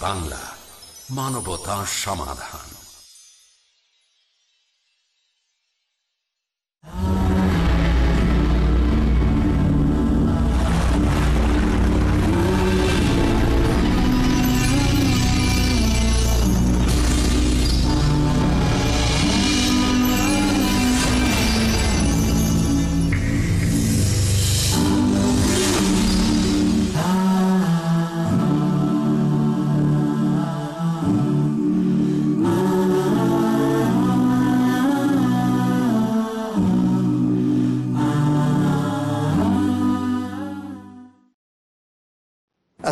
বাংলা মানবতা সমাধান।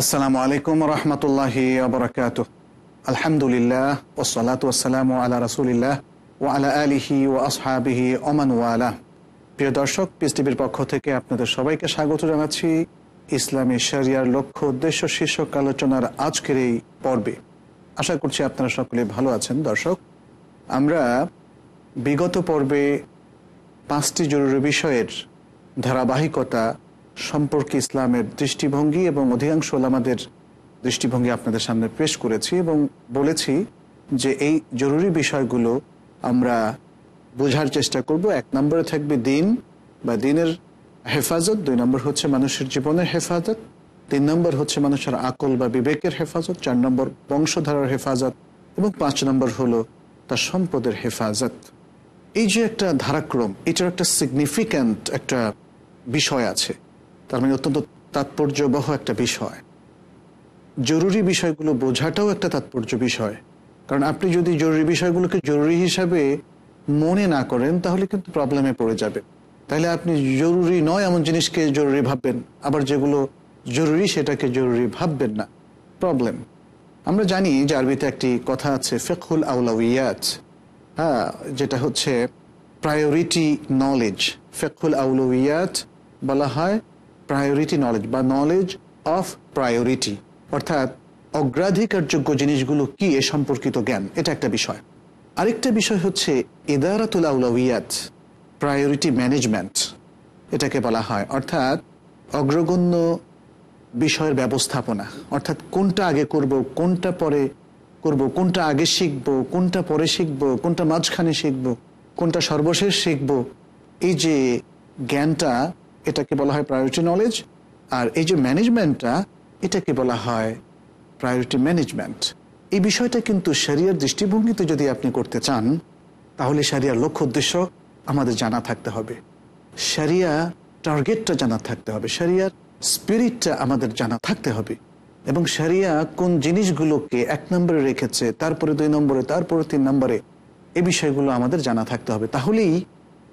আসসালামু আলাইকুম রহমতুল্লাহি আবরকাত আলহামদুলিল্লাহ ওসলাত ওসালাম আলা রসুলিল্লাহ ও আলা আলিহি ও আসহাবিহি ওমান ওয়ালা প্রিয় দর্শক পিস টিভির পক্ষ থেকে আপনাদের সবাইকে স্বাগত জানাচ্ছি ইসলামী শরিয়ার লক্ষ্য উদ্দেশ্য শীর্ষক আলোচনার আজকের এই পর্বে। আশা করছি আপনারা সকলে ভালো আছেন। দর্শক, আমরা বিগত পর্বে পাঁচটি জরুরি বিষয়ের ধারাবাহিকতা সম্পর্কে ইসলামের দৃষ্টিভঙ্গি এবং অধিকাংশ আমাদের দৃষ্টিভঙ্গি আপনাদের সামনে পেশ করেছি এবং বলেছি যে এই জরুরি বিষয়গুলো আমরা বোঝার চেষ্টা করব। এক নম্বরে থাকবে দিন বা দিনের হেফাজত, দুই নম্বর হচ্ছে মানুষের জীবনের হেফাজত, তিন নম্বর হচ্ছে মানুষের আকল বা বিবেকের হেফাজত, চার নম্বর বংশধারার হেফাজত এবং পাঁচ নম্বর হলো তার সম্পদের হেফাজত। এই যে একটা ধারাক্রম, এটার একটা সিগনিফিক্যান্ট একটা বিষয় আছে। তার মানে অত্যন্ত তাৎপর্যবহ একটা বিষয়। জরুরি বিষয়গুলো বোঝাটাও একটা তাৎপর্য বিষয়। কারণ আপনি যদি জরুরি বিষয়গুলোকে জরুরি হিসাবে মনে না করেন, তাহলে কিন্তু প্রবলেমে পড়ে যাবে তাহলে আপনি জরুরি নয় এমন জিনিসকে জরুরি ভাববেন, আবার যেগুলো জরুরি সেটাকে জরুরি ভাববেন না। প্রবলেম। আমরা জানি যে আরবিতে একটি কথা আছে ফেকুল আউলাউয়াত হ্যাঁ যেটা হচ্ছে প্রায়োরিটি নলেজ ফেকুল আউলাউয়াত বলা হয় প্রায়োরিটি নলেজ বা নলেজ অফ প্রায়োরিটি অর্থাৎ অগ্রাধিকারযোগ্য জিনিসগুলো কি এ সম্পর্কিত জ্ঞান? এটা একটা বিষয়। আরেকটা বিষয় হচ্ছে আউলাউয়াত প্রায়োরিটি ম্যানেজমেন্ট এটাকে বলা হয়। অর্থাৎ অগ্রগণ্য বিষয়ের ব্যবস্থাপনা। অর্থাৎ কোনটা আগে করব, কোনটা পরে করব, কোনটা আগে শিখব, কোনটা পরে শিখব, কোনটা মাঝখানে শিখব, কোনটা সর্বশেষ শিখব। এই যে জ্ঞানটা এটাকে বলা হয় প্রায়োরিটি নলেজ আর এই যে ম্যানেজমেন্টটা এটাকে বলা হয় প্রায়োরিটি ম্যানেজমেন্ট এই বিষয়টা কিন্তু শরিয়ার দৃষ্টিভঙ্গিতে যদি আপনি করতে চান, তাহলে সারিয়ার লক্ষ্য উদ্দেশ্য আমাদের জানা থাকতে হবে। সারিয়া টার্গেটটা জানা থাকতে হবে। সারিয়ার স্পিরিটটা আমাদের জানা থাকতে হবে। এবং সারিয়া কোন জিনিসগুলোকে এক নম্বরে রেখেছে, তারপরে দুই নম্বরে, তারপরে তিন নম্বরে, এই বিষয়গুলো আমাদের জানা থাকতে হবে। তাহলেই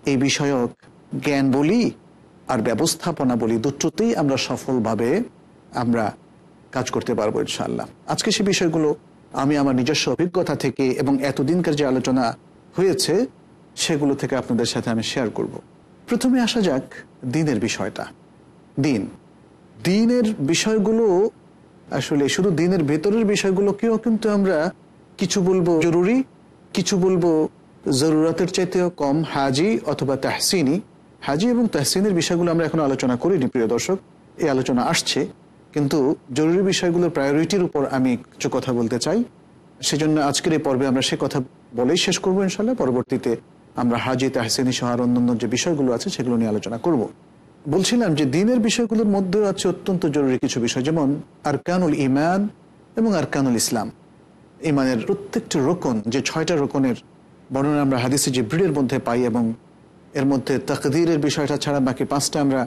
এই বিষয়ক জ্ঞান বলি আর ব্যবস্থাপনা বলি দুটোতেই আমরা সফলভাবে আমরা কাজ করতে পারব ইনশাল্লাহ আজকে সে বিষয়গুলো আমি আমার নিজস্ব অভিজ্ঞতা থেকে এবং এতদিনকার যে আলোচনা হয়েছে, সেগুলো থেকে আপনাদের সাথে আমি শেয়ার করব। প্রথমে আসা যাক দিনের বিষয়টা। দিন। দিনের বিষয়গুলো আসলে শুধু দিনের ভেতরের বিষয়গুলোকেও কিন্তু আমরা কিছু বলব জরুরি, কিছু বলব জরুরাতের চাইতেও কম হাজি অথবা তাহসিনি। হাজি এবং তাহসিনের বিষয়গুলো আমরা এখন আলোচনা করিনি, প্রিয় দর্শক। এই আলোচনা আসছে, কিন্তু জরুরি বিষয়গুলোর প্রায়োরিটির উপর আমি কিছু কথা বলতে চাই। সেজন্য আজকের এই পর্বে আমরা সে কথা বলেই শেষ করব ইনশাল্লাহ পরবর্তীতে আমরা হাজি, তাহসেনি, সহ আর অন্যান্য যে বিষয়গুলো আছে, সেগুলো নিয়ে আলোচনা করব। বলছিলাম যে দিনের বিষয়গুলোর মধ্যে আছে অত্যন্ত জরুরি কিছু বিষয়, যেমন আরকানুল ইমান এবং আরকানুল ইসলাম। ইমানের প্রত্যেকটি রোকন, যে ছয়টা রোকনের বর্ণনা আমরা হাদিসে যে ব্রিডের মধ্যে পাই এবং এর মধ্যে তাকদিরের বিষয়টা ছাড়া বাকি পাঁচটা আমরা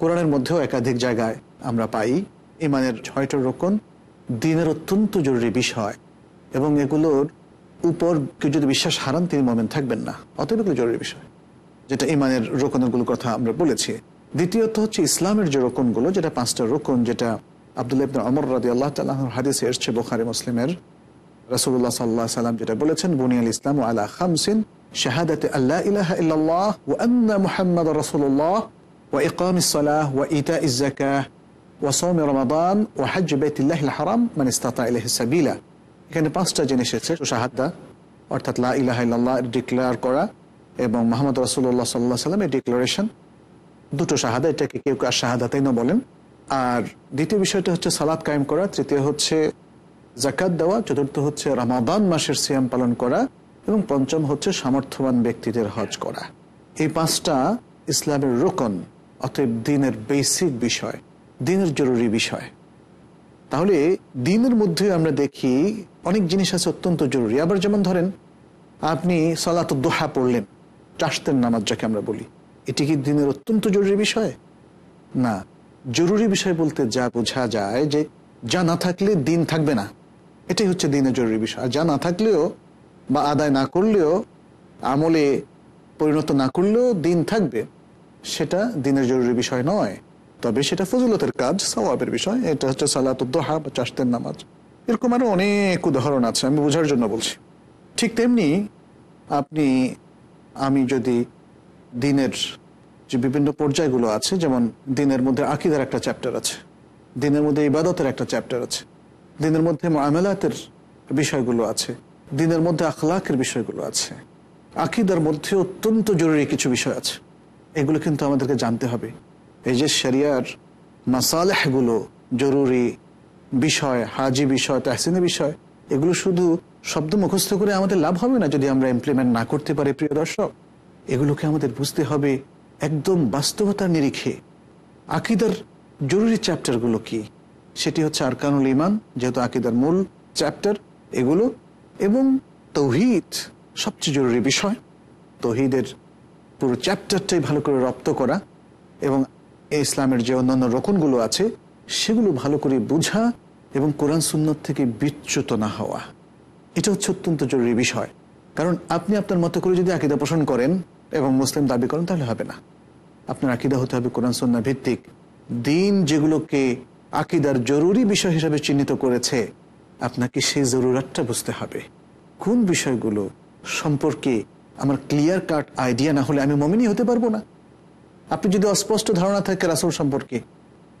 কোরআনের মধ্যেও একাধিক জায়গায় আমরা পাই। ইমানের ছয়টা রোকন দিনের অত্যন্ত জরুরি বিষয় এবং এগুলোর উপর কেউ যদি বিশ্বাস হারান তিনি মোমেন থাকবেন না। অতএব এগুলো জরুরি বিষয়, যেটা ইমানের রোকনগুলোর কথা আমরা বলেছি। দ্বিতীয়ত হচ্ছে ইসলামের যে রোকনগুলো, যেটা পাঁচটা রোকন, যেটা আব্দুল্লাহ অমর রাদি আল্লাহ তাল্লাহর হাদিসে এসছে বোখারি, মুসলিমের। রাসুল্লাহ সাল্লাহ সাল্লাম যেটা বলেছেন, বুনিয়াল ইসলাম আলা খামসিন শাহাদাতে আল্লাহ ইলাহা ইল্লাল্লাহ ওয়া আন্না মুহাম্মদ রাসূলুল্লাহ ওয়া ইকামিস সালাহ ওয়া ইতা ইজাকাহ ওয়া সাওমি রমাদান ওয়া হজ্জ বাইতুল্লাহিল হারাম মান ইসতাতা ইলাইহি সাবিলা এখানে পাঁচটা জিনিস এসেছে শাহাদা অর্থাৎ লা ইলাহা ইল্লাল্লাহ ডিক্লেয়ার করা এবং মোহাম্মদ রাসূলুল্লাহ সাল্লাহ সাল্লামের ডিক্লারেশন দুটো শাহাদা, এটাকে কেউ কেউ শাহাদাতাইনও বলেন। আর দ্বিতীয় বিষয়টা হচ্ছে সালাদ কায়েম করা, তৃতীয় হচ্ছে জাকাত দেওয়া, চতুর্থ হচ্ছে রামাদান মাসের সিয়াম পালন করা এবং পঞ্চম হচ্ছে সামর্থ্যবান ব্যক্তিদের হজ করা। এই পাঁচটা ইসলামের রোকন, অতএব দিনের বেসিক বিষয়, দিনের জরুরি বিষয়। তাহলে দিনের মধ্যে আমরা দেখি অনেক জিনিস আছে অত্যন্ত জরুরি। আবার যেমন ধরেন, আপনি সালাত দোহা পড়লেন চাষতের নামাজ যাকে আমরা বলি। এটি কি দিনের অত্যন্ত জরুরি বিষয়? না। জরুরি বিষয় বলতে যা বোঝা যায় যে যা না থাকলে দিন থাকবে না। এটাই হচ্ছে দিনের জরুরি বিষয়। আর যা না থাকলেও বা আদায় না করলেও, আমলে পরিণত না করলেও দিন থাকবে, সেটা দিনের জরুরি বিষয় নয়। তবে সেটা ফজিলতের কাজ, সওয়াবের বিষয়, এটা হচ্ছে সালাতুদ্দোহা বা চাষতের নামাজ। এরকম আরও অনেক উদাহরণ আছে, আমি বোঝার জন্য বলছি। ঠিক তেমনি আপনি, আমি যদি দিনের যে বিভিন্ন পর্যায়গুলো আছে, যেমন দিনের মধ্যে আকিদার একটা চ্যাপ্টার আছে, দিনের মধ্যে ইবাদতের একটা চ্যাপ্টার আছে, দিনের মধ্যে মামেলাতের বিষয়গুলো আছে দিনের মধ্যে আখলাকের বিষয়গুলো আছে। আকিদার মধ্যে অত্যন্ত জরুরি কিছু বিষয় আছে। এগুলো কিন্তু আমাদেরকে জানতে হবে। এই যে শরিয়ার মাসালেহগুলো জরুরি বিষয়, হাজি বিষয় তাহসিনের বিষয়, এগুলো শুধু শব্দ মুখস্থ করে আমাদের লাভ হবে না যদি আমরা ইমপ্লিমেন্ট না করতে পারি, প্রিয় দর্শক? এগুলোকে আমাদের বুঝতে হবে একদম বাস্তবতার নিরিখে। আকিদার জরুরি চ্যাপ্টারগুলো কি? সেটি হচ্ছে আরকানুল ইমান যেহেতু আকিদার মূল চ্যাপ্টার এগুলো এবং তৌহিদ সবচেয়ে জরুরি বিষয়, তৌহিদের পুরো চ্যাপ্টারটাই ভালো করে রপ্ত করা এবং ইসলামের যে অন্যান্য রকমগুলো আছে, সেগুলো ভালো করে বোঝা এবং কোরআন সুন্নত থেকে বিচ্যুত না হওয়া। এটা হচ্ছে অত্যন্ত জরুরি বিষয়। কারণ আপনি আপনার মতো করে যদি আকিদা পোষণ করেন এবং মুসলিম দাবি করেন, তাহলে হবে না। আপনার আকিদা হতে হবে কোরআন সন্না ভিত্তিক। দিন যেগুলোকে আকিদার জরুরি বিষয় হিসাবে চিহ্নিত করেছে আপনাকে সেই জরুরাতটা বুঝতে হবে। কোন বিষয়গুলো সম্পর্কে আমার ক্লিয়ার কাট আইডিয়া না হলে আমি মমিনই হতে পারব না। আপনি যদি অস্পষ্ট ধারণা থাকে রাসুল সম্পর্কে,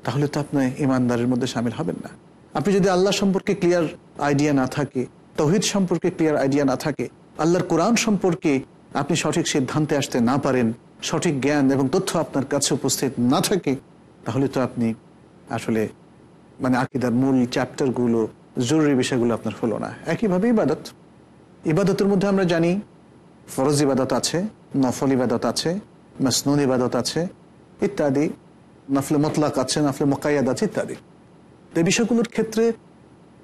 তাহলে তো আপনি ইমানদারের মধ্যে সামিল হবেন না। আপনি যদি আল্লাহ সম্পর্কে ক্লিয়ার আইডিয়া না থাকে, তহিদ সম্পর্কে ক্লিয়ার আইডিয়া না থাকে, আল্লাহর কোরআন সম্পর্কে আপনি সঠিক সিদ্ধান্তে আসতে না পারেন, সঠিক জ্ঞান এবং তথ্য আপনার কাছে উপস্থিত না থাকে, তাহলে তো আপনি আসলে মানে আকিদার মূল চ্যাপ্টারগুলো জরুরি বিষয়গুলো আপনার হলো না। একইভাবে ইবাদত। ইবাদতের মধ্যে আমরা জানি, ফরজ ইবাদত আছে, নফল ইবাদত আছে, মাসনুন ইবাদত আছে ইত্যাদি। নফলে মতলাক আছে, নফলে মোকাইয়াদ আছে ইত্যাদি। এই বিষয়গুলোর ক্ষেত্রে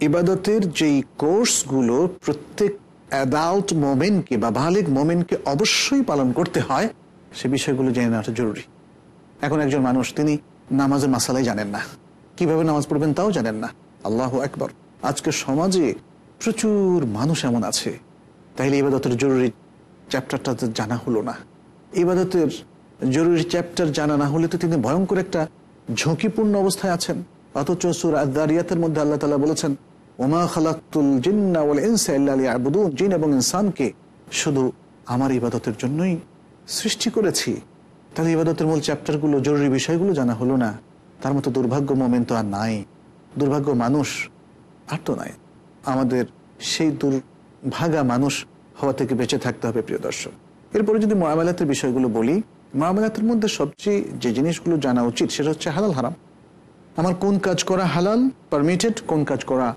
ইবাদতের যেই কোর্সগুলো প্রত্যেক অ্যাডাল্ট মোমেনকে বা বালিক মোমেনকে অবশ্যই পালন করতে হয়, সে বিষয়গুলো জেনে নেওয়াটা জরুরি। এখন একজন মানুষ, তিনি নামাজের মাসালাই জানেন না। কীভাবে নামাজ পড়বেন তাও জানেন না। আল্লাহ একবার আজকে সমাজে প্রচুর মানুষ এমন আছে। তাইলে ইবাদতের জরুরি চ্যাপ্টারটা তো জানা হলো না। ইবাদতের জরুরি চ্যাপ্টার জানা না হলে তো তিনি ভয়ঙ্কর একটা ঝুঁকিপূর্ণ অবস্থায় আছেন। অথচ সুর আদারিয়াতের মধ্যে আল্লাহ তালা বলেছেন, ওমা খালাক্তুল জিন্না ইনসা ইল্লা লিয়াবুদুন। জিন এবং ইনসানকে শুধু আমার ইবাদতের জন্যই সৃষ্টি করেছি। তাহলে ইবাদতের মূল চ্যাপ্টারগুলো, জরুরি বিষয়গুলো জানা হলো না। তার মতো দুর্ভাগ্য মোমেন্ট তো আর নাই। দুর্ভাগ্য মানুষ আর তো নাই। আমাদের সেই দুর্ভাগা মানুষ হওয়া থেকে বেঁচে থাকতে হবে, প্রিয় দর্শক। এরপরে যদি মহামেলাতের বিষয়গুলো বলি, মহামেলাতের মধ্যে সবচেয়ে যে জিনিসগুলো জানা উচিত, সেটা হচ্ছে হালাল হারাম। আমার কোন কাজ করা হালাল পারমিটেড কোন কাজ করা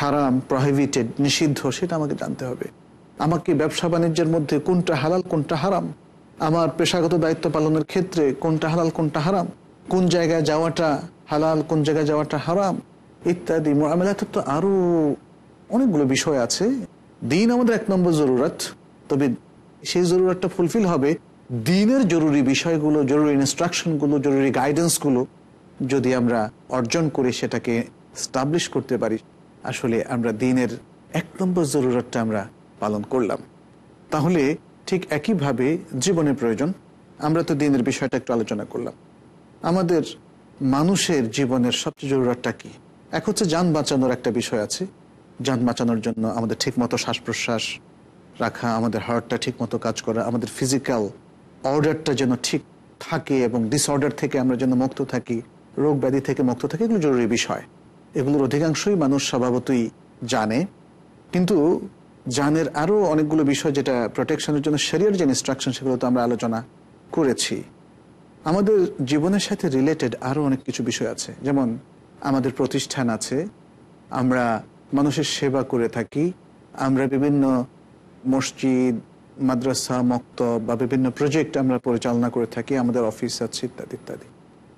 হারাম প্রহিবিটেড নিষিদ্ধ, সেটা আমাকে জানতে হবে। আমাকে ব্যবসা বাণিজ্যের মধ্যে কোনটা হালাল, কোনটা হারাম? আমার পেশাগত দায়িত্ব পালনের ক্ষেত্রে কোনটা হালাল, কোনটা হারাম? কোন জায়গায় যাওয়াটা হালাল, কোন জায়গায় যাওয়াটা হারাম? ইত্যাদি মোয়ামেলাতে তো আরও অনেকগুলো বিষয় আছে। দিন আমাদের এক নম্বর জরুরত, তবে সেই জরুরতটা ফুলফিল হবে দিনের জরুরি বিষয়গুলো, জরুরি ইনস্ট্রাকশনগুলো জরুরি গাইডেন্সগুলো যদি আমরা অর্জন করে সেটাকে স্টাবলিশ করতে পারি, আসলে আমরা দিনের এক নম্বর জরুরতটা আমরা পালন করলাম। তাহলে ঠিক একইভাবে জীবনের প্রয়োজন, আমরা তো দিনের বিষয়টা একটু আলোচনা করলাম। আমাদের মানুষের জীবনের সবচেয়ে জরুরতটা কি? এক হচ্ছে যান বাঁচানোর একটা বিষয় আছে। যান বাঁচানোর জন্য আমাদের ঠিকমতো শ্বাস প্রশ্বাস রাখা, আমাদের হার্টটা ঠিকমতো কাজ করা, আমাদের ফিজিক্যাল অর্ডারটা যেন ঠিক থাকে এবং ডিসঅর্ডার থেকে আমরা যেন মুক্ত থাকি, রোগ ব্যাধি থেকে মুক্ত থাকি, এগুলো জরুরি বিষয়। এগুলোর অধিকাংশই মানুষ স্বভাবতই জানে। কিন্তু জানের আরও অনেকগুলো বিষয় যেটা প্রোটেকশনের জন্য শরীরের যে ইনস্ট্রাকশন সেগুলো তো আমরা আলোচনা করেছি। আমাদের জীবনের সাথে রিলেটেড আরও অনেক কিছু বিষয় আছে। যেমন আমাদের প্রতিষ্ঠান আছে। আমরা মানুষের সেবা করে থাকি। আমরা বিভিন্ন মসজিদ, মাদ্রাসা, মক্তব বা বিভিন্ন প্রজেক্ট আমরা পরিচালনা করে থাকি। আমাদের অফিস আছে ইত্যাদি ইত্যাদি।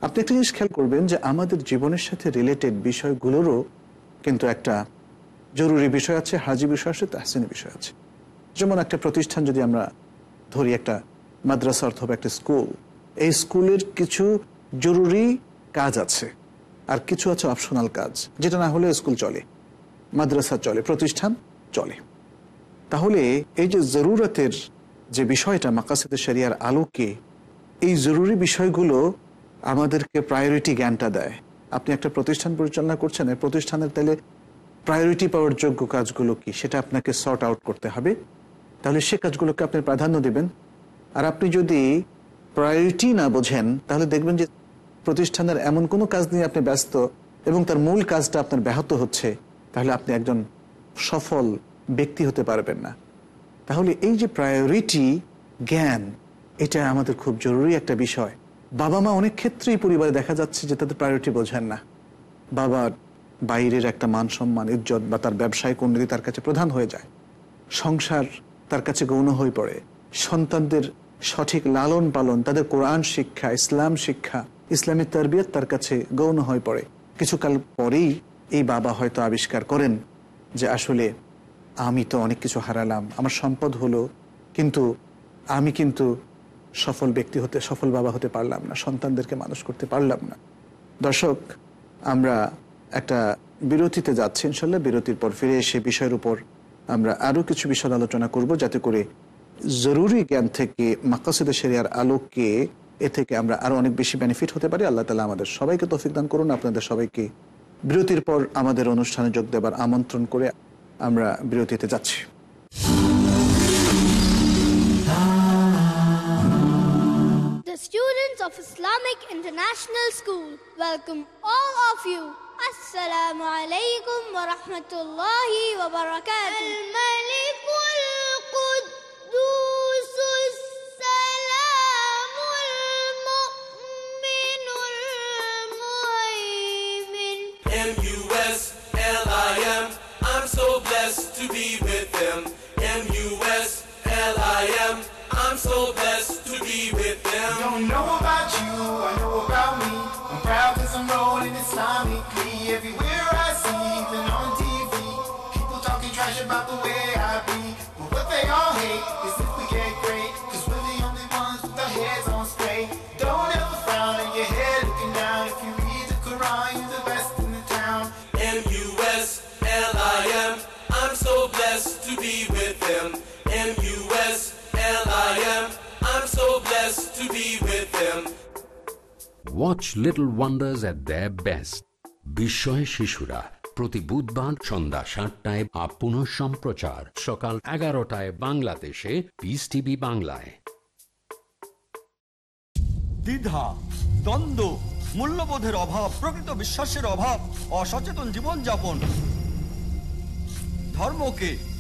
আপনি একটা জিনিস খেয়াল করবেন যে আমাদের জীবনের সাথে রিলেটেড বিষয়গুলোরও কিন্তু একটা জরুরি বিষয় আছে, হাজি বিষয় আছে, তাহসিনী বিষয় আছে। যেমন একটা প্রতিষ্ঠান যদি আমরা ধরি, একটা মাদ্রাসা অথবা একটা স্কুল এই স্কুলের কিছু জরুরি কাজ আছে। আর কিছু আছে অপশনাল কাজ, যেটা না হলে স্কুল চলে, মাদ্রাসা চলে, প্রতিষ্ঠান চলে। তাহলে এই যে জরুরতের যে বিষয়টা মাকাসেদের শরিয়ার আলোকে, এই জরুরি বিষয়গুলো আমাদেরকে প্রায়োরিটি জ্ঞানটা দেয়। আপনি একটা প্রতিষ্ঠান পরিচালনা করছেন, এই প্রতিষ্ঠানের তাহলে প্রায়োরিটি পাওয়ার যোগ্য কাজগুলো কি, সেটা আপনাকে সর্ট আউট করতে হবে। তাহলে সে কাজগুলোকে আপনি প্রাধান্য দেবেন। আর আপনি যদি প্রায়োরিটি না বোঝেন, তাহলে দেখবেন যে প্রতিষ্ঠানের এমন কোনো কাজ নিয়ে আপনি ব্যস্ত এবং তার মূল কাজটা আপনার ব্যাহত হচ্ছে, তাহলে আপনি একজন সফল ব্যক্তি হতে পারবেন না। তাহলে এই যে প্রায়োরিটি জ্ঞান, এটা আমাদের খুব জরুরি একটা বিষয়। বাবা মা অনেক ক্ষেত্রেই পরিবারে দেখা যাচ্ছে যে তাদের প্রায়োরিটি বোঝেন না। বাবার বাইরের একটা মান সম্মান ইজ্জত বা তার ব্যবসায়িক উন্নতি তার কাছে প্রধান হয়ে যায়। সংসার তার কাছে গৌণ হয়ে পড়ে। সন্তানদের সঠিক লালন পালন তাদের কোরআন শিক্ষা, ইসলাম শিক্ষা ইসলামী তরবিয়ত তার কাছে গৌণ হয়ে পড়ে। কিছুকাল পরেই এই বাবা হয়তো আবিষ্কার করেন যে আসলে আমি তো অনেক কিছু হারালাম, আমার সম্পদ হলো, কিন্তু আমি কিন্তু সফল ব্যক্তি হতে, সফল বাবা হতে পারলাম না, সন্তানদেরকে মানুষ করতে পারলাম না। দর্শক, আমরা একটা বিরতিতে যাচ্ছি, ইনশাল্লাহ বিরতির পর ফিরে এসে বিষয়ের উপর আমরা আরও কিছু বিষয় আলোচনা করব, যাতে করে জরুরি জ্ঞান থেকে মাকাসিদ আলোকে এ থেকে আমরা আরও অনেক বেশি বেনিফিট হতে পারি আল্লাহ তালা আমাদের সবাইকে তৌফিক দান করুন আপনাদের সবাইকে বিরতির পর আমাদের অনুষ্ঠানে যোগ দেবার আমন্ত্রণ করে আমরা বিরতিতে যাচ্ছি The students of Islamic International School welcome all of you. Assalamu alaikum wa rahmatullahi wa barakatuh. Them. M-U-S-L-I-M. I'm so blessed to be with them. Watch little wonders at the best বিস্ময় শিশুরা প্রতি বুধবার সন্ধ্যা সাতটায় up পুনঃ সম্প্রচার সকাল এগারোটায় বাংলাদেশে পিস টিভি বাংলায় দ্বিধা দ্বন্দ্ব মূল্যবোধের অভাব প্রকৃত বিশ্বাসের অভাব অসচেতন জীবনযাপন ধর্মকে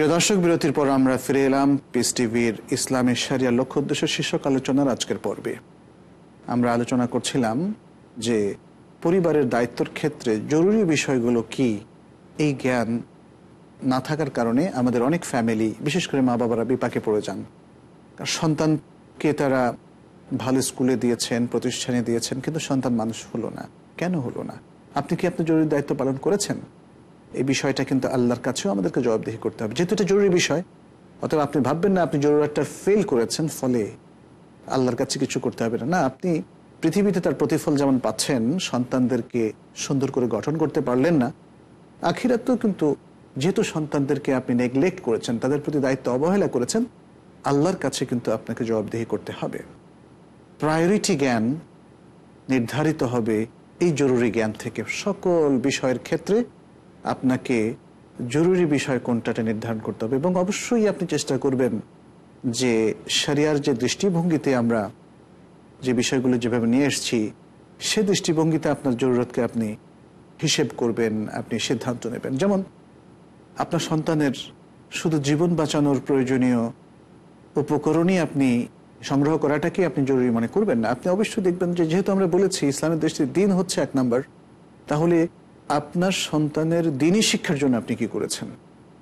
প্রিয় দর্শক, বিরতির পর আমরা ফিরে এলাম পিস টিভির ইসলামের সারিয়ার লক্ষ্য উদ্দেশ্য শীর্ষক আলোচনার আজকের পর্বে। আমরা আলোচনা করছিলাম যে পরিবারের দায়িত্বর ক্ষেত্রে জরুরি বিষয়গুলো কি? এই জ্ঞান না থাকার কারণে আমাদের অনেক ফ্যামিলি বিশেষ করে মা বাবারা বিপাকে পড়ে যান। সন্তানকে তারা ভালো স্কুলে দিয়েছেন, প্রতিষ্ঠানে দিয়েছেন, কিন্তু সন্তান মানুষ হলো না। কেন হলো না? আপনি কি আপনার জরুরি দায়িত্ব পালন করেছেন? এই বিষয়টা কিন্তু আল্লাহর কাছেও আমাদেরকে জবাবদিহি করতে হবে। যেহেতু এটা জরুরি বিষয় অথবা আপনি ভাববেন না আপনি জরুরাতটা ফেল করেছেন, ফলে আল্লাহর কাছে কিছু করতে হবে না। না, আপনি পৃথিবীতে তার প্রতিফল যেমন পাচ্ছেন, সন্তানদেরকে সুন্দর করে গঠন করতে পারলেন না, আখিরাতেও কিন্তু যেহেতু সন্তানদেরকে আপনি নেগলেক্ট করেছেন, তাদের প্রতি দায়িত্ব অবহেলা করেছেন, আল্লাহর কাছে কিন্তু আপনাকে জবাবদিহি করতে হবে। প্রায়োরিটি জ্ঞান নির্ধারিত হবে এই জরুরি জ্ঞান থেকে সকল বিষয়ের ক্ষেত্রে। আপনাকে জরুরি বিষয় কোনটাটা নির্ধারণ করতে হবে এবং অবশ্যই আপনি চেষ্টা করবেন যে সারিয়ার যে দৃষ্টিভঙ্গিতে আমরা যে বিষয়গুলো যেভাবে নিয়ে এসেছি, সে দৃষ্টিভঙ্গিতে আপনার জরুরতকে আপনি হিসেব করবেন, আপনি সিদ্ধান্ত নেবেন। যেমন আপনার সন্তানের শুধু জীবন বাঁচানোর প্রয়োজনীয় উপকরণই আপনি সংগ্রহ করাটাকে আপনি জরুরি মনে করবেন না। আপনি অবশ্যই দেখবেন যে যেহেতু আমরা বলেছি, ইসলামের দৃষ্টির দিন হচ্ছে এক নাম্বার, তাহলে আপনার সন্তানের দিনই শিক্ষার জন্য আপনি কি করেছেন?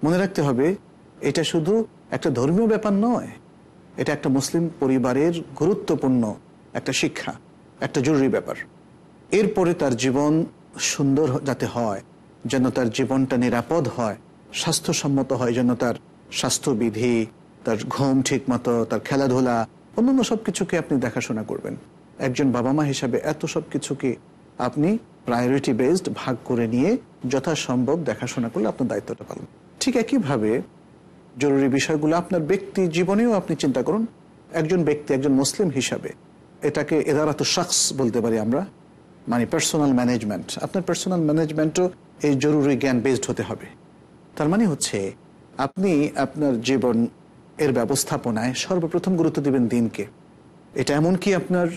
মনে রাখতে হবে, এটা শুধু একটা ধর্মীয় ব্যাপার নয়। এটা একটা মুসলিম পরিবারের গুরুত্বপূর্ণ একটা শিক্ষা, একটা জরুরি ব্যাপার। এরপরে তার জীবন সুন্দর যাতে হয়, যেন তার জীবনটা নিরাপদ হয়, স্বাস্থ্যসম্মত হয়, যেন তার স্বাস্থ্যবিধি, তার ঘুম ঠিক মতো তার খেলাধুলা, অন্যান্য সব কিছুকে আপনি দেখাশোনা করবেন। একজন বাবা মা হিসাবে এত সব কিছুকে আপনি প্রায়োরিটি বেসড ভাগ করে নিয়ে যথাসম্ভব দেখাশোনা করলে আপনার দায়িত্বটা পালন ঠিক একইভাবে জরুরি বিষয়গুলো আপনার ব্যক্তি জীবনেও আপনি চিন্তা করুন। একজন ব্যক্তি, একজন মুসলিম হিসাবে এটাকে এদারাত শাখস বলতে পারি আমরা মানে পার্সোনাল ম্যানেজমেন্ট আপনার পার্সোনাল ম্যানেজমেন্টও এই জরুরি জ্ঞান বেসড হতে হবে। তার মানে হচ্ছে আপনি আপনার জীবন এর ব্যবস্থাপনায় সর্বপ্রথম গুরুত্ব দিবেন দিনকে। এটা এমন কি আপনার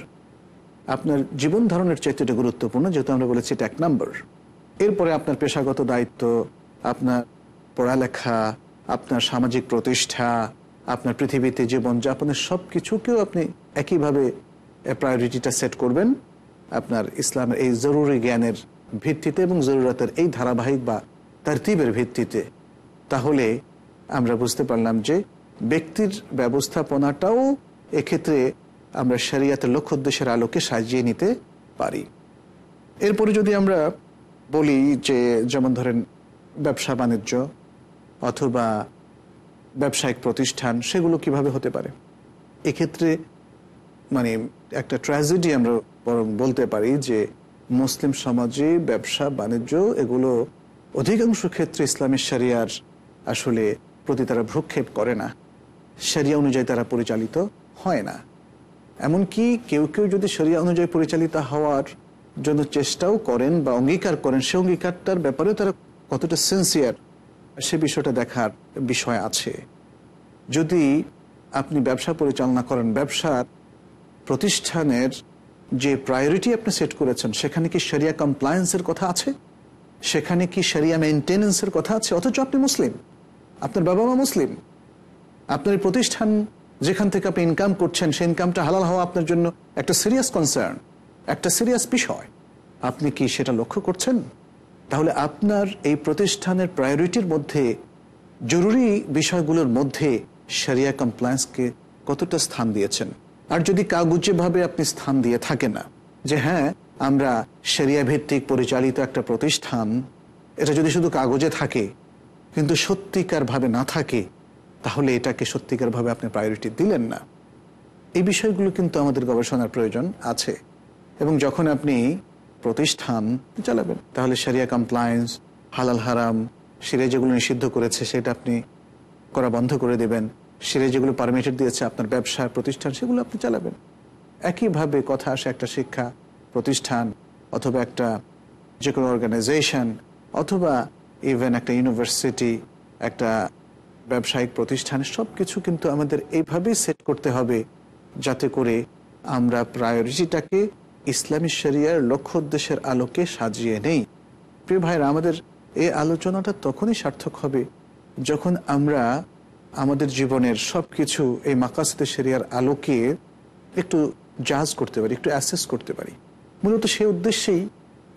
আপনার জীবন ধারণের চাইতে এটা গুরুত্বপূর্ণ, যেহেতু আমরা বলেছি এটা এক নম্বর। এরপরে আপনার পেশাগত দায়িত্ব, আপনার পড়ালেখা, আপনার সামাজিক প্রতিষ্ঠা, আপনার পৃথিবীতে জীবনযাপনের সব কিছুকেও আপনি একইভাবে প্রায়োরিটিটা সেট করবেন। আপনার ইসলামের এই জরুরি জ্ঞানের ভিত্তিতে এবং জরুরতের এই ধারাবাহিক বা তারতিবের ভিত্তিতে। তাহলে আমরা বুঝতে পারলাম যে ব্যক্তির ব্যবস্থাপনাটাও এক্ষেত্রে আমরা শরিয়াতের লক্ষ্য উদ্দেশ্যের আলোকে সাজিয়ে নিতে পারি। এরপরে যদি আমরা বলি যে, যেমন ধরেন ব্যবসা বাণিজ্য অথবা ব্যবসায়িক প্রতিষ্ঠান, সেগুলো কীভাবে হতে পারে? এক্ষেত্রে মানে একটা ট্র্যাজেডি আমরা বরং বলতে পারি যে, মুসলিম সমাজে ব্যবসা, বাণিজ্য এগুলো অধিকাংশ ক্ষেত্রে ইসলামের শরিয়ার আসলে প্রতি তারা ভ্রুক্ষেপ করে না। শরিয়া অনুযায়ী তারা পরিচালিত হয় না। এমনকি কেউ কেউ যদি শরিয়া অনুযায়ী পরিচালিত হওয়ার জন্য চেষ্টাও করেন বা অঙ্গীকার করেন, সে অঙ্গীকারটার ব্যাপারেও তারা কতটা সিনসিয়ার সে বিষয়টা দেখার বিষয় আছে। যদি আপনি ব্যবসা পরিচালনা করেন, ব্যবসার প্রতিষ্ঠানের যে প্রায়োরিটি আপনি সেট করেছেন, সেখানে কি শরিয়া কমপ্লায়েন্সের কথা আছে? সেখানে কি শরিয়া মেনটেনেন্সের কথা আছে? অথচ আপনি মুসলিম। আপনার বাবা মা মুসলিম। আপনার প্রতিষ্ঠান যেখান থেকে আপনি ইনকাম করছেন, সেই ইনকামটা হালাল হওয়া আপনার জন্য একটা সিরিয়াস কনসার্ন একটা সিরিয়াস বিষয়। আপনি কি সেটা লক্ষ্য করছেন? তাহলে আপনার এই প্রতিষ্ঠানের প্রায়োরিটির মধ্যে, জরুরি বিষয়গুলোর মধ্যে শরিয়া কমপ্লায়েন্সকে কতটা স্থান দিয়েছেন? আর যদি কাগুজেভাবে আপনি স্থান দিয়ে থাকে না, যে হ্যাঁ আমরা শরিয়া ভিত্তিক পরিচালিত একটা প্রতিষ্ঠান, এটা যদি শুধু কাগজে থাকে, কিন্তু সত্যিকারভাবে না থাকে তাহলে এটাকে সত্যিকারভাবে আপনি প্রায়োরিটি দিলেন না। এই বিষয়গুলো কিন্তু আমাদের গবেষণার প্রয়োজন আছে। এবং যখন আপনি প্রতিষ্ঠান চালাবেন, তাহলে শরিয়া কমপ্লায়েন্স হালাল হারাম সিরে যেগুলো নিষিদ্ধ করেছে সেটা আপনি করা বন্ধ করে দেবেন। সিরে যেগুলো পারমিটেড দিয়েছে আপনার ব্যবসার প্রতিষ্ঠান, সেগুলো আপনি চালাবেন। একইভাবে কথা আসে একটা শিক্ষা প্রতিষ্ঠান অথবা একটা যে কোনো অর্গানাইজেশন অথবা ইভেন একটা ইউনিভার্সিটি একটা ব্যবসায়িক প্রতিষ্ঠান সব কিছু কিন্তু আমাদের এইভাবেই সেট করতে হবে যাতে করে আমরা প্রায়োরিটিটাকে ইসলামী শরিয়ার লক্ষ্য উদ্দেশ্যের আলোকে সাজিয়ে নেই। প্রিয় ভাইরা আমাদের এই আলোচনাটা তখনই সার্থক হবে যখন আমরা আমাদের জীবনের সব কিছু এই মাকাসিদে শরিয়ার আলোকে একটু জাজ করতে পারি, একটু অ্যাসেস করতে পারি। মূলত সেই উদ্দেশ্যেই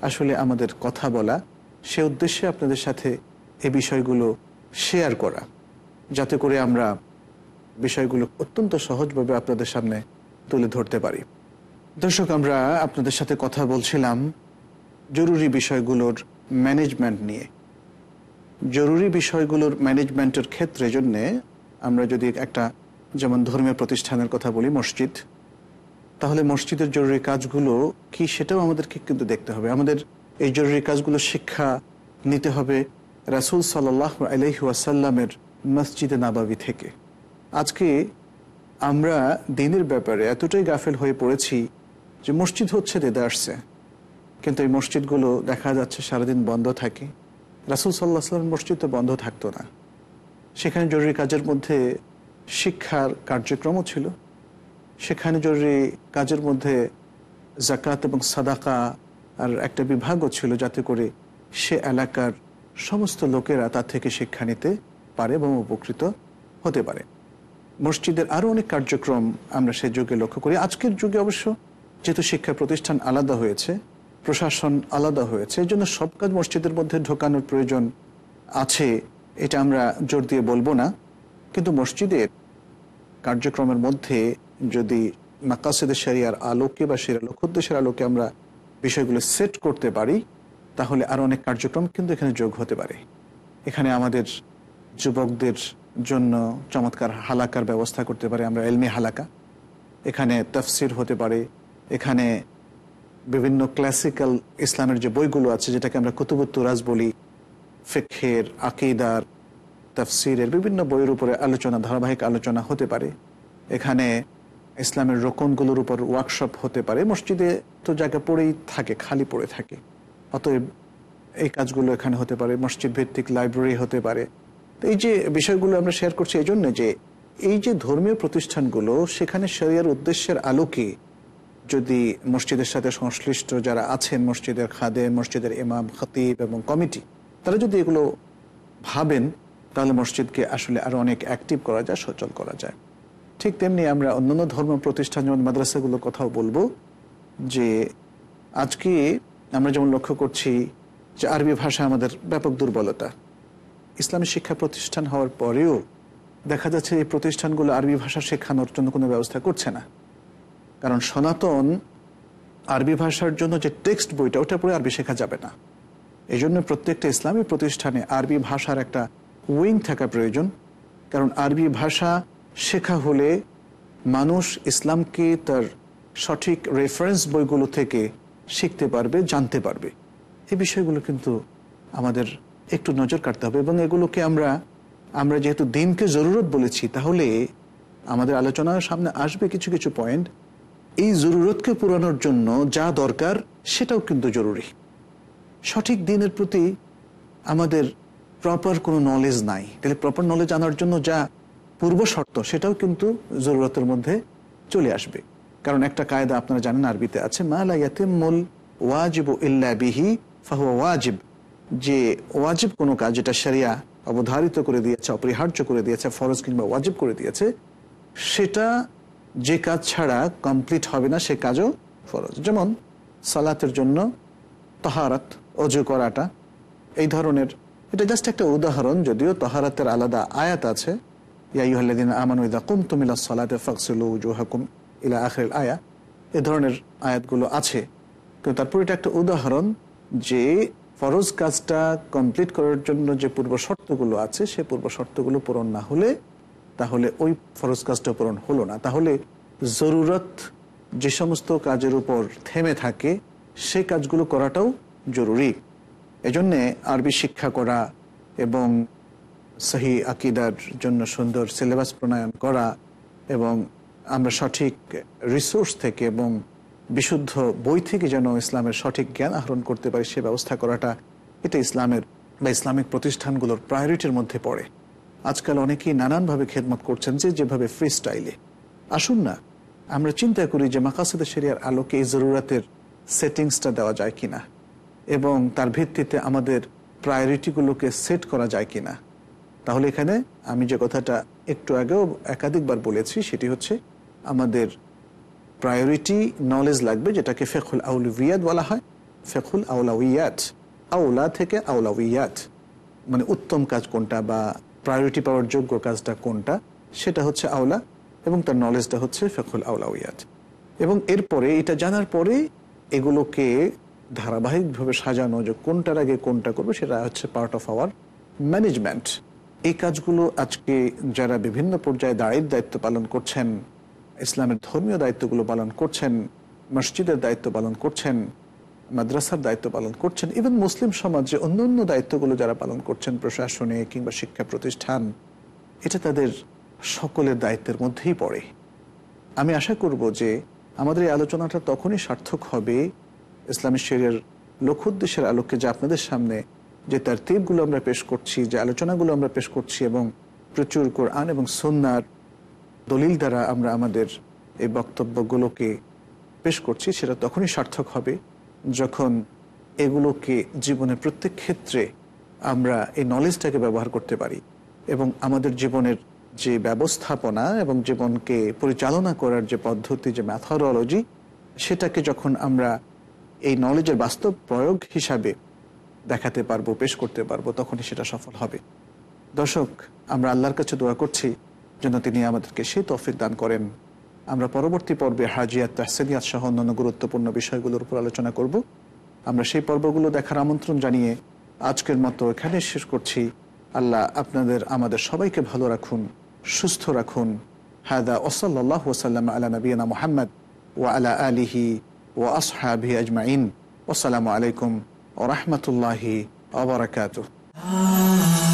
আসলে আমাদের কথা বলা, সে উদ্দেশ্যে আপনাদের সাথে এই বিষয়গুলো শেয়ার করা। যাতে করে আমরা বিষয়গুলো অত্যন্ত সহজভাবে আপনাদের সামনে তুলে ধরতে পারি। দর্শক, আমরা আপনাদের সাথে কথা বলছিলাম জরুরি বিষয়গুলোর ম্যানেজমেন্ট নিয়ে। জরুরি বিষয়গুলোর ম্যানেজমেন্টের ক্ষেত্রে জন্যে আমরা যদি একটা যেমন ধর্মীয় প্রতিষ্ঠানের কথা বলি, মসজিদ, তাহলে মসজিদের জরুরি কাজগুলো কি সেটাও আমাদেরকে কিন্তু দেখতে হবে। আমাদের এই জরুরি কাজগুলো শিক্ষা নিতে হবে। রাসুল সাল্লাহ আলহি ওয়াসাল্লামের মসজিদে নাবাবি থেকে। আজকে আমরা দিনের ব্যাপারে এতটাই গাফেল হয়ে পড়েছি যে মসজিদ হচ্ছে দেদে আসছে। কিন্তু এই মসজিদগুলো দেখা যাচ্ছে সারাদিন বন্ধ থাকে। রাসুল সাল্লাহ সাল্লাম মসজিদ তো বন্ধ থাকতো না। সেখানে জরুরি কাজের মধ্যে শিক্ষার কার্যক্রমও ছিল। সেখানে জরুরি কাজের মধ্যে জাকাত এবং সাদাকা আর একটা বিভাগও ছিল যাতে করে সে এলাকার সমস্ত লোকেরা তার থেকে শিক্ষা নিতে পারে এবং উপকৃত হতে পারে। মসজিদের আরও অনেক কার্যক্রম আমরা সে যুগে লক্ষ্য করি। আজকের যুগে অবশ্য যেহেতু শিক্ষা প্রতিষ্ঠান আলাদা হয়েছে, প্রশাসন আলাদা হয়েছে এই জন্য সব কাজ মসজিদের মধ্যে ঢোকানোর প্রয়োজন আছে, এটা আমরা জোর দিয়ে বলব না। কিন্তু মসজিদের কার্যক্রমের মধ্যে যদি মাকাসেদের শরিয়ার আলোকে বা সেরা লক্ষ্যোদ্দেশের আলোকে আমরা বিষয়গুলো সেট করতে পারি, তাহলে আরও অনেক কার্যক্রম কিন্তু এখানে যোগ হতে পারে। এখানে আমাদের যুবকদের জন্য চমৎকার হালাকার ব্যবস্থা করতে পারে, আমরা এলমি হালাকা। এখানে তফসির হতে পারে, এখানে বিভিন্ন ক্লাসিক্যাল ইসলামের যে বইগুলো আছে, যেটাকে আমরা কুতুবুত্তুরাজ বলি ফেকের আকিদার, তফসিরের বিভিন্ন বইয়ের উপরে আলোচনা, ধারাবাহিক আলোচনা হতে পারে। এখানে ইসলামের রোকনগুলোর উপর ওয়ার্কশপ হতে পারে। মসজিদে তো জায়গা পড়েই থাকে, খালি পড়ে থাকে। অতএব এই কাজগুলো এখানে হতে পারে। মসজিদ ভিত্তিক লাইব্রেরি হতে পারে। এই যে বিষয়গুলো আমরা শেয়ার করছি এই জন্য যে এই যে ধর্মীয় প্রতিষ্ঠানগুলো, সেখানে শরিয়ার উদ্দেশ্যের আলোকে যদি মসজিদের সাথে সংশ্লিষ্ট যারা আছেন, মসজিদের খাদে মসজিদের ইমাম, খতিব এবং কমিটি, তারা যদি এগুলো ভাবেন, তাহলে মসজিদকে আসলে আরও অনেক অ্যাক্টিভ করা যায়, সচল করা যায়। ঠিক তেমনি আমরা অন্যান্য ধর্ম প্রতিষ্ঠান যেমন মাদ্রাসাগুলোর কথাও বলব, যে আজকে আমরা যেমন লক্ষ্য করছি যে আরবি ভাষা আমাদের ব্যাপক দুর্বলতা। ইসলামী শিক্ষা প্রতিষ্ঠান হওয়ার পরেও দেখা যাচ্ছে এই প্রতিষ্ঠানগুলো আরবি ভাষা শেখানোর জন্য কোনো ব্যবস্থা করছে না। কারণ সনাতন আরবি ভাষার জন্য যে টেক্সট বইটা, ওটা পড়ে আরবি শেখা যাবে না। এই জন্য প্রত্যেকটা ইসলামী প্রতিষ্ঠানে আরবি ভাষার একটা উইং থাকা প্রয়োজন। কারণ আরবি ভাষা শেখা হলে মানুষ ইসলামকে তার সঠিক রেফারেন্স বইগুলো থেকে শিখতে পারবে, জানতে পারবে। এই বিষয়গুলো কিন্তু আমাদের একটু নজর কাটতে হবে এবং এগুলোকে আমরা আমরা যেহেতু দিনকে জরুরত বলেছি, তাহলে আমাদের আলোচনার সামনে আসবে কিছু কিছু পয়েন্ট এই জরুরতকে পূরণের জন্য যা দরকার, সেটাও কিন্তু জরুরি। সঠিক দিনের প্রতি আমাদের প্রপার কোনো নলেজ নাই। তাহলে প্রপার নলেজ আনার জন্য যা পূর্ব শর্ত, সেটাও কিন্তু জরুরতের মধ্যে চলে আসবে। কারণ একটা কায়দা আপনারা জানেন, আরবিতে আছে, মা মালাইয়াতে মূল ওয়াজিব ইল্লা বিহি ফাহুয়া ওয়াজিব। যে ওয়াজিব কোনো কাজ যেটা সারিয়া অবধারিত করে দিয়েছে, অপরিহার্য করে দিয়েছে, ফরজ কিংবা ওয়াজিব করে দিয়েছে, সেটা যে কাজ ছাড়া কমপ্লিট হবে না, সে কাজও ফরজ। যেমন সালাতের জন্য তহারাত, অজু করাটা, এই ধরনের, এটা জাস্ট একটা উদাহরণ, যদিও তহারাতের আলাদা আয়াত আছে ইয়াইহ্লাদিন আমানু ইদা কুম তুমিলা সালাতে ফাকসুলু জুহাকুম ইলা আখরিল আয়া, এ ধরনের আয়াতগুলো আছে। কিন্তু তারপর এটা একটা উদাহরণ যে ফরজ কাজটা কমপ্লিট করার জন্য যে পূর্ব শর্তগুলো আছে, সে পূর্ব শর্তগুলো পূরণ না হলে তাহলে ওই ফরজ কাজটা পূরণ হলো না। তাহলে জরুরত যে সমস্ত কাজের উপর থেমে থাকে, সে কাজগুলো করাটাও জরুরি। এজন্যে আরবি শিক্ষা করা এবং সহি আকিদার জন্য সুন্দর সিলেবাস প্রণয়ন করা এবং আমরা সঠিক রিসোর্স থেকে এবং বিশুদ্ধ বই থেকে যেন ইসলামের সঠিক জ্ঞান আহরণ করতে পারি সে ব্যবস্থা করাটা এটা ইসলামের বা ইসলামিক প্রতিষ্ঠানগুলোর প্রায়োরিটির মধ্যে পড়ে। আজকাল অনেকেই নানানভাবে খেদমত করছেন যে যেভাবে ফ্রি স্টাইলে আসুন না, আমরা চিন্তা করি যে মাকাসেদের শরিয়ার আলোকে এই জরুরাতের সেটিংসটা দেওয়া যায় কিনা এবং তার ভিত্তিতে আমাদের প্রায়োরিটিগুলোকে সেট করা যায় কিনা। তাহলে এখানে আমি যে কথাটা একটু আগেও একাধিকবার বলেছি সেটি হচ্ছে আমাদের প্রায়োরিটি নলেজ লাগবে, যেটাকে ফেকুল আউলভিয়াত বলা হয়। ফেকুল আউলাউয়াত আউলা থেকে আউলাউয়াত মানে উত্তম কাজ কোনটা বা প্রায়োরিটি পাওয়ার যোগ্য কাজটা কোনটা, সেটা হচ্ছে আউলা এবং তার নলেজটা হচ্ছে ফেকুল আউলাউয়াত এবং এরপরে, এটা জানার পরে এগুলোকে ধারাবাহিকভাবে সাজানো যে কোনটার আগে কোনটা করবে, সেটা হচ্ছে পার্ট অফ আওয়ার ম্যানেজমেন্ট এই কাজগুলো আজকে যারা বিভিন্ন পর্যায়ে দায়ের দায়িত্ব পালন করছেন ইসলামের ধর্মীয় দায়িত্বগুলো পালন করছেন, মসজিদের দায়িত্ব পালন করছেন, মাদ্রাসার দায়িত্ব পালন করছেন ইভেন মুসলিম সমাজে অন্য অন্য দায়িত্বগুলো যারা পালন করছেন, প্রশাসনে কিংবা শিক্ষা প্রতিষ্ঠান, এটা তাদের সকলের দায়িত্বের মধ্যেই পড়ে। আমি আশা করব যে আমাদের এই আলোচনাটা তখনই সার্থক হবে ইসলামী শরীরের লক্ষ্য উদ্দেশ্যের আলোকে যে আপনাদের সামনে যে তার তীরগুলো আমরা পেশ করছি, যে আলোচনাগুলো আমরা পেশ করছি এবং প্রচুর কোরআন এবং সন্ন্যার দলিল দ্বারা আমরা আমাদের এই বক্তব্যগুলোকে পেশ করছি, সেটা তখনই সার্থক হবে যখন এগুলোকে জীবনের প্রত্যেক ক্ষেত্রে আমরা এই নলেজটাকে ব্যবহার করতে পারি এবং আমাদের জীবনের যে ব্যবস্থাপনা এবং জীবনকে পরিচালনা করার যে পদ্ধতি, যে ম্যাথোডোলজি সেটাকে যখন আমরা এই নলেজের বাস্তব প্রয়োগ হিসাবে দেখাতে পারব, পেশ করতে পারব, তখনই সেটা সফল হবে। দর্শক, আমরা আল্লাহর কাছে দোয়া করছি যেন তিনি আমাদেরকে সেই তৌফিক দান করেন। আমরা পরবর্তী পর্বে হাজিয়াত, তাহসেনিয়াত সহ অন্যান্য গুরুত্বপূর্ণ বিষয়গুলোর উপর আলোচনা করব। আমরা সেই পর্বগুলো দেখার আমন্ত্রণ জানিয়ে আজকের মতো এখানে শেষ করছি। আল্লাহ আপনাদের, আমাদের সবাইকে ভালো রাখুন, সুস্থ রাখুন। হাদা ওসল্লাহ ওসাল্লাম আলা নবীনা মোহাম্মদ ও আলা আলিহি ও আসহাবি আজমাইন। আসসালামু আলাইকুম ও রহমতুল্লাহি আবরাকাত লকার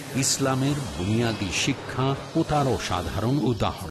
ইসলামের বুনিয়াদী শিক্ষা ও তারও সাধারণ উদাহরণ।